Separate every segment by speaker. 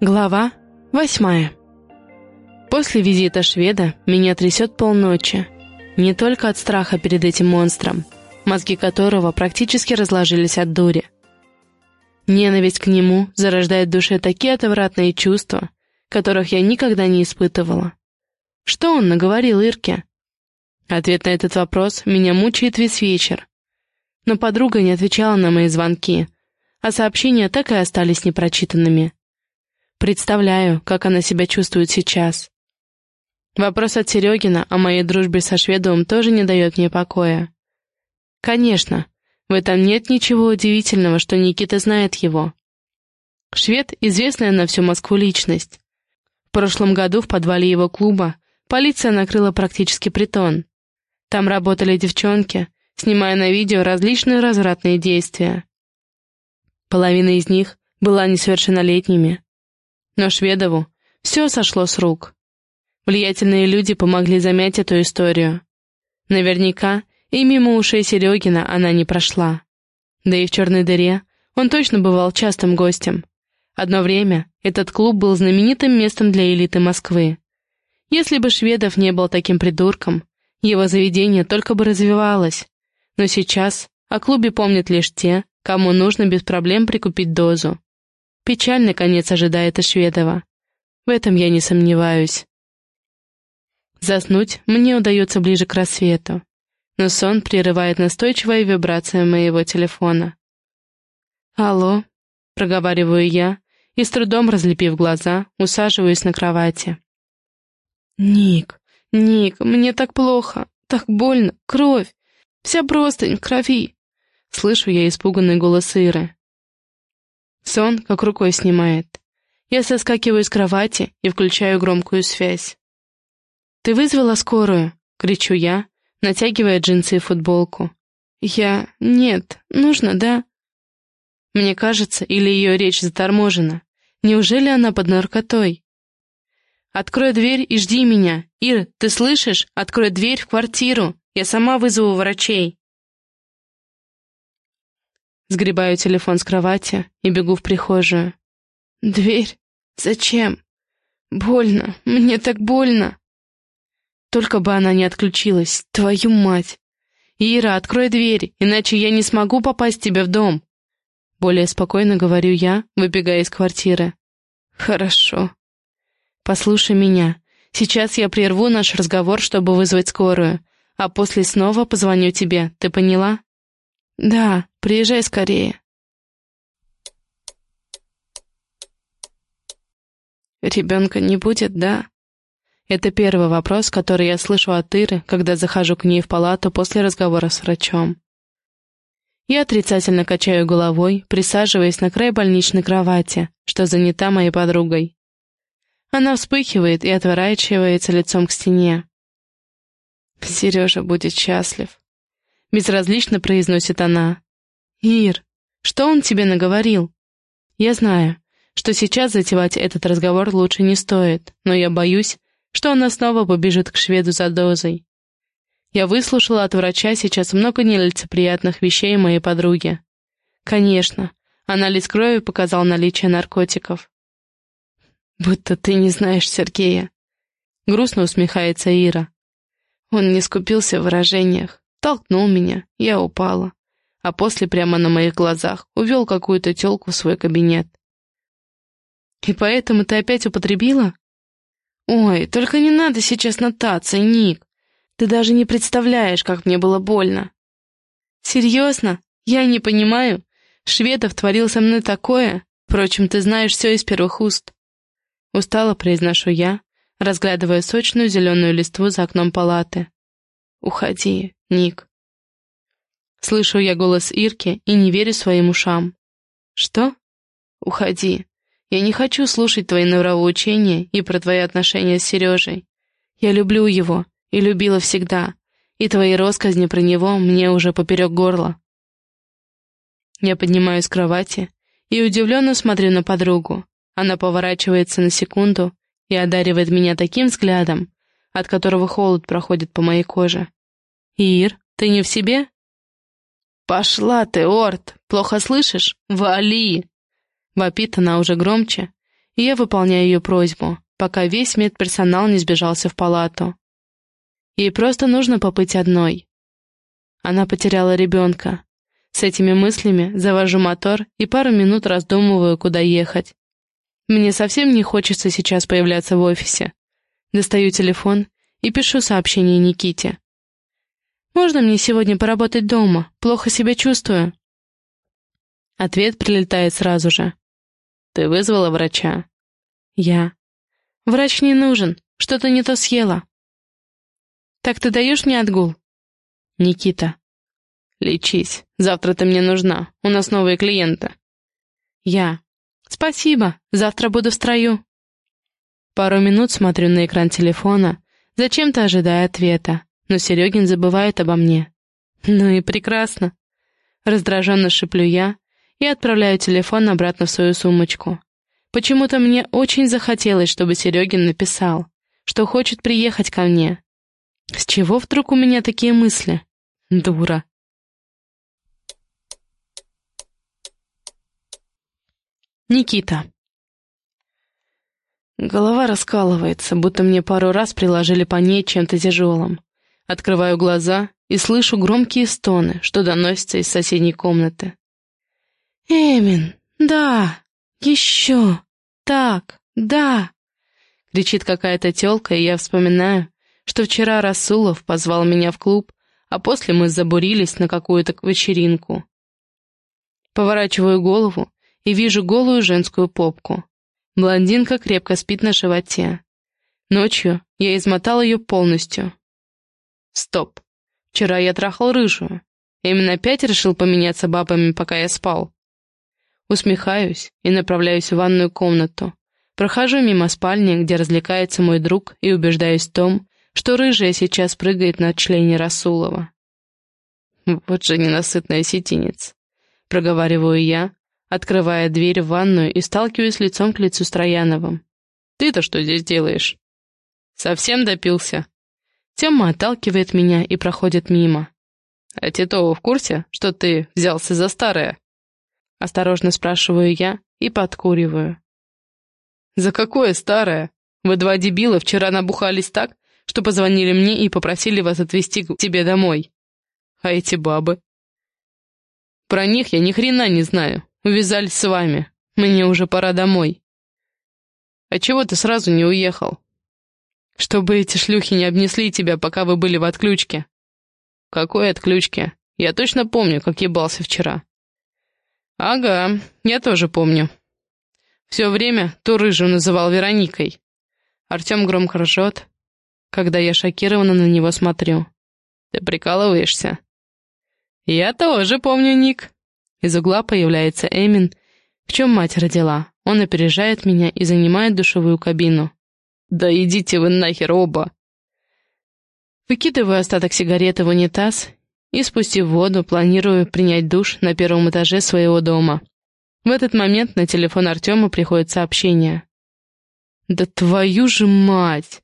Speaker 1: Глава восьмая. После визита шведа меня трясет полночи. Не только от страха перед этим монстром, мозги которого практически разложились от дури. Ненависть к нему зарождает в душе такие отвратные чувства, которых я никогда не испытывала. Что он наговорил Ирке? Ответ на этот вопрос меня мучает весь вечер. Но подруга не отвечала на мои звонки, а сообщения так и остались непрочитанными. Представляю, как она себя чувствует сейчас. Вопрос от Серегина о моей дружбе со Шведовым тоже не дает мне покоя. Конечно, в этом нет ничего удивительного, что Никита знает его. Швед — известная на всю Москву личность. В прошлом году в подвале его клуба полиция накрыла практически притон. Там работали девчонки, снимая на видео различные развратные действия. Половина из них была несовершеннолетними. Но Шведову все сошло с рук. Влиятельные люди помогли замять эту историю. Наверняка и мимо ушей Серегина она не прошла. Да и в черной дыре он точно бывал частым гостем. Одно время этот клуб был знаменитым местом для элиты Москвы. Если бы Шведов не был таким придурком, его заведение только бы развивалось. Но сейчас о клубе помнят лишь те, кому нужно без проблем прикупить дозу. Печальный конец ожидает и Шведова. В этом я не сомневаюсь. Заснуть мне удается ближе к рассвету, но сон прерывает настойчивая вибрация моего телефона. «Алло», — проговариваю я, и с трудом разлепив глаза, усаживаюсь на кровати. «Ник, Ник, мне так плохо, так больно, кровь, вся простынь крови!» Слышу я испуганный голос Иры. Сон как рукой снимает. Я соскакиваю с кровати и включаю громкую связь. «Ты вызвала скорую?» — кричу я, натягивая джинсы и футболку. «Я... Нет, нужно, да?» Мне кажется, или ее речь заторможена. Неужели она под наркотой? «Открой дверь и жди меня. Ир, ты слышишь? Открой дверь в квартиру. Я сама вызову врачей». Сгребаю телефон с кровати и бегу в прихожую. «Дверь? Зачем? Больно, мне так больно!» Только бы она не отключилась, твою мать! «Ира, открой дверь, иначе я не смогу попасть тебе в дом!» Более спокойно говорю я, выбегая из квартиры. «Хорошо. Послушай меня. Сейчас я прерву наш разговор, чтобы вызвать скорую, а после снова позвоню тебе, ты поняла?» «Да, приезжай скорее». «Ребенка не будет, да?» Это первый вопрос, который я слышу от Иры, когда захожу к ней в палату после разговора с врачом. Я отрицательно качаю головой, присаживаясь на край больничной кровати, что занята моей подругой. Она вспыхивает и отворачивается лицом к стене. «Сережа будет счастлив», Безразлично произносит она. «Ир, что он тебе наговорил?» «Я знаю, что сейчас затевать этот разговор лучше не стоит, но я боюсь, что она снова побежит к шведу за дозой. Я выслушала от врача сейчас много нелицеприятных вещей моей подруги. Конечно, анализ крови показал наличие наркотиков. «Будто ты не знаешь Сергея», — грустно усмехается Ира. Он не скупился в выражениях. Толкнул меня, я упала. А после прямо на моих глазах увел какую-то тёлку в свой кабинет. «И поэтому ты опять употребила?» «Ой, только не надо сейчас нотации, Ник. Ты даже не представляешь, как мне было больно». «Серьезно? Я не понимаю. Шведов творил со мной такое. Впрочем, ты знаешь все из первых уст». Устало произношу я, разглядывая сочную зеленую листву за окном палаты. «Уходи, Ник». Слышу я голос Ирки и не верю своим ушам. «Что?» «Уходи. Я не хочу слушать твои нравоучения и про твои отношения с Сережей. Я люблю его и любила всегда, и твои россказни про него мне уже поперек горла». Я поднимаюсь с кровати и удивленно смотрю на подругу. Она поворачивается на секунду и одаривает меня таким взглядом, от которого холод проходит по моей коже. «Ир, ты не в себе?» «Пошла ты, Орт! Плохо слышишь? Вали!» Вопит она уже громче, и я выполняю ее просьбу, пока весь медперсонал не сбежался в палату. Ей просто нужно побыть одной. Она потеряла ребенка. С этими мыслями завожу мотор и пару минут раздумываю, куда ехать. Мне совсем не хочется сейчас появляться в офисе. Достаю телефон и пишу сообщение Никите. «Можно мне сегодня поработать дома? Плохо себя чувствую». Ответ прилетает сразу же. «Ты вызвала врача?» «Я». «Врач не нужен. Что-то не то съела». «Так ты даешь мне отгул?» «Никита». «Лечись. Завтра ты мне нужна. У нас новые клиенты». «Я». «Спасибо. Завтра буду в строю». Пару минут смотрю на экран телефона, зачем-то ожидая ответа, но Серегин забывает обо мне. Ну и прекрасно. Раздраженно шиплю я и отправляю телефон обратно в свою сумочку. Почему-то мне очень захотелось, чтобы Серегин написал, что хочет приехать ко мне. С чего вдруг у меня такие мысли? Дура. Никита. Голова раскалывается, будто мне пару раз приложили по ней чем-то тяжелым. Открываю глаза и слышу громкие стоны, что доносятся из соседней комнаты. «Эмин, да, еще, так, да!» Кричит какая-то тёлка, и я вспоминаю, что вчера Расулов позвал меня в клуб, а после мы забурились на какую-то вечеринку. Поворачиваю голову и вижу голую женскую попку. Блондинка крепко спит на животе. Ночью я измотал ее полностью. Стоп. Вчера я трахал рыжую. Именно опять решил поменяться бабами, пока я спал. Усмехаюсь и направляюсь в ванную комнату. Прохожу мимо спальни, где развлекается мой друг, и убеждаюсь в том, что рыжая сейчас прыгает на члене Расулова. Вот же ненасытная сетинец. Проговариваю я, открывая дверь в ванную и сталкиваюсь лицом к лицу с Трояновым. «Ты-то что здесь делаешь?» «Совсем допился?» Тема отталкивает меня и проходит мимо. «А Титова в курсе, что ты взялся за старое?» Осторожно спрашиваю я и подкуриваю. «За какое старое? Вы два дебила вчера набухались так, что позвонили мне и попросили вас отвезти к тебе домой. А эти бабы? Про них я ни хрена не знаю. Увязались с вами. Мне уже пора домой. А чего ты сразу не уехал? Чтобы эти шлюхи не обнесли тебя, пока вы были в отключке. Какой отключке? Я точно помню, как ебался вчера. Ага, я тоже помню. Все время ту рыжую называл Вероникой. Артем громко ржет, когда я шокированно на него смотрю. Ты прикалываешься? Я тоже помню, Ник. Из угла появляется Эмин, в чем мать родила. Он опережает меня и занимает душевую кабину. «Да идите вы нахер оба!» Выкидываю остаток сигареты в унитаз и, спустив воду, планирую принять душ на первом этаже своего дома. В этот момент на телефон Артема приходит сообщение. «Да твою же мать!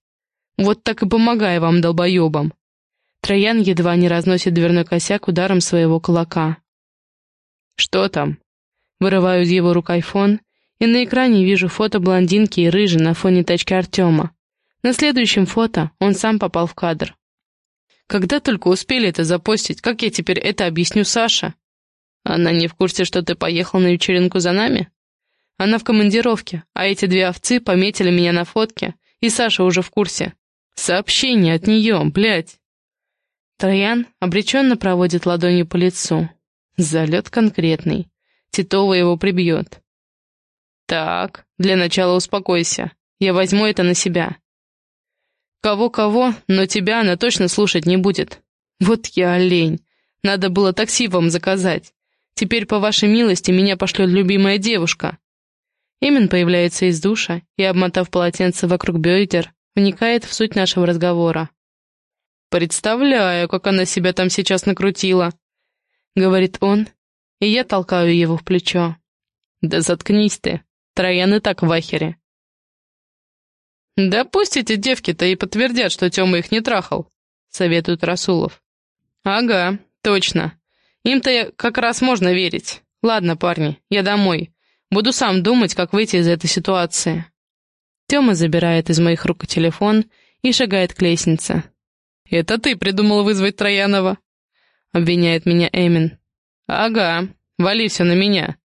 Speaker 1: Вот так и помогай вам, долбоебам!» Троян едва не разносит дверной косяк ударом своего кулака. «Что там?» Вырываю из его рук айфон, и на экране вижу фото блондинки и рыжей на фоне тачки Артема. На следующем фото он сам попал в кадр. Когда только успели это запостить, как я теперь это объясню Саше? Она не в курсе, что ты поехал на вечеринку за нами? Она в командировке, а эти две овцы пометили меня на фотке, и Саша уже в курсе. Сообщение от нее, блядь. Троян обреченно проводит ладонью по лицу. Залет конкретный. Титова его прибьет. Так, для начала успокойся. Я возьму это на себя. Кого-кого, но тебя она точно слушать не будет. Вот я олень. Надо было такси вам заказать. Теперь, по вашей милости, меня пошлет любимая девушка. Имин появляется из душа и, обмотав полотенце вокруг бедер, вникает в суть нашего разговора. «Представляю, как она себя там сейчас накрутила», — говорит он, и я толкаю его в плечо. «Да заткнись ты, Троян и так в ахере». «Да пусть эти девки-то и подтвердят, что Тёма их не трахал», — советует Расулов. «Ага, точно. Им-то как раз можно верить. Ладно, парни, я домой. Буду сам думать, как выйти из этой ситуации. Тёма забирает из моих рук телефон и шагает к лестнице. «Это ты придумал вызвать Троянова?» — обвиняет меня Эмин. «Ага, вали все на меня».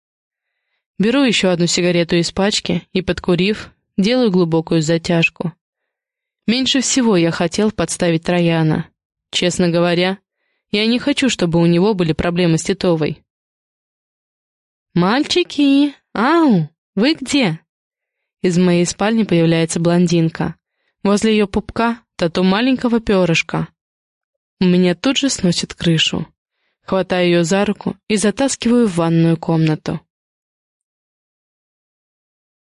Speaker 1: Беру еще одну сигарету из пачки и, подкурив, делаю глубокую затяжку. Меньше всего я хотел подставить Трояна. Честно говоря, я не хочу, чтобы у него были проблемы с Титовой. «Мальчики! Ау! Вы где?» Из моей спальни появляется блондинка. Возле ее пупка тату маленького перышка. У меня тут же сносит крышу. Хватаю ее за руку и затаскиваю в ванную комнату.